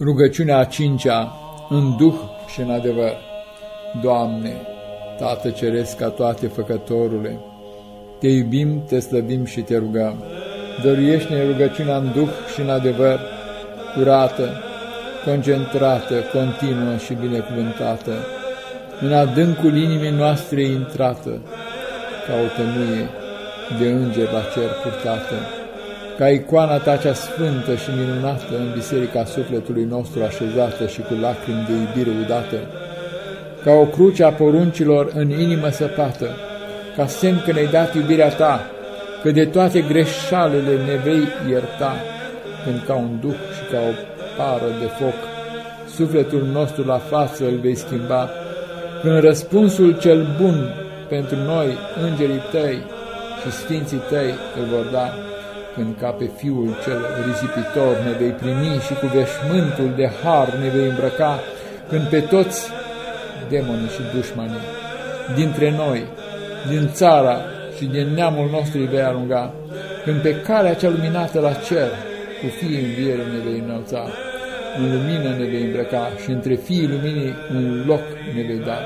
Rugăciunea a cincea, în duh și în adevăr. Doamne, Tată Ceresc ca toate făcătorule, Te iubim, Te slăbim și Te rugăm. Dăruiește-ne rugăciunea în duh și în adevăr, curată, concentrată, continuă și binecuvântată, în adâncul inimii noastre intrată, ca o tămâie de înger la cer purtată ca icoana ta cea sfântă și minunată în biserica sufletului nostru așezată și cu lacrimi de iubire udată, ca o cruce a poruncilor în inimă săpată, ca semn că ne-ai dat iubirea ta, că de toate greșalele ne vei ierta, când ca un duh și ca o pară de foc, sufletul nostru la față îl vei schimba, când răspunsul cel bun pentru noi, îngerii tăi și sfinții tăi îl vor da când ca pe Fiul cel risipitor ne vei primi și cu veșmântul de har ne vei îmbrăca, când pe toți demonii și dușmanii dintre noi, din țara și din neamul nostru îi vei arunca, când pe calea cea luminată la cer, cu fiii înviere ne vei înălța, în lumină ne vei îmbrăca și între fiii luminii un loc ne vei da,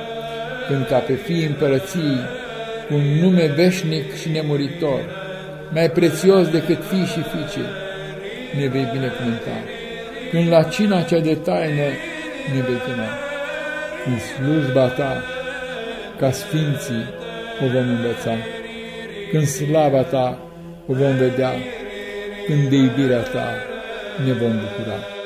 când ca pe fiii împărăției, un nume veșnic și nemuritor, mai prețios decât fii și fiice, ne vei binecuvânta. Când la cina cea de taină ne vei chema, în slujba ta, ca sfinții, o vom învăța, când slava ta o vom vedea, când de iubirea ta ne vom bucura.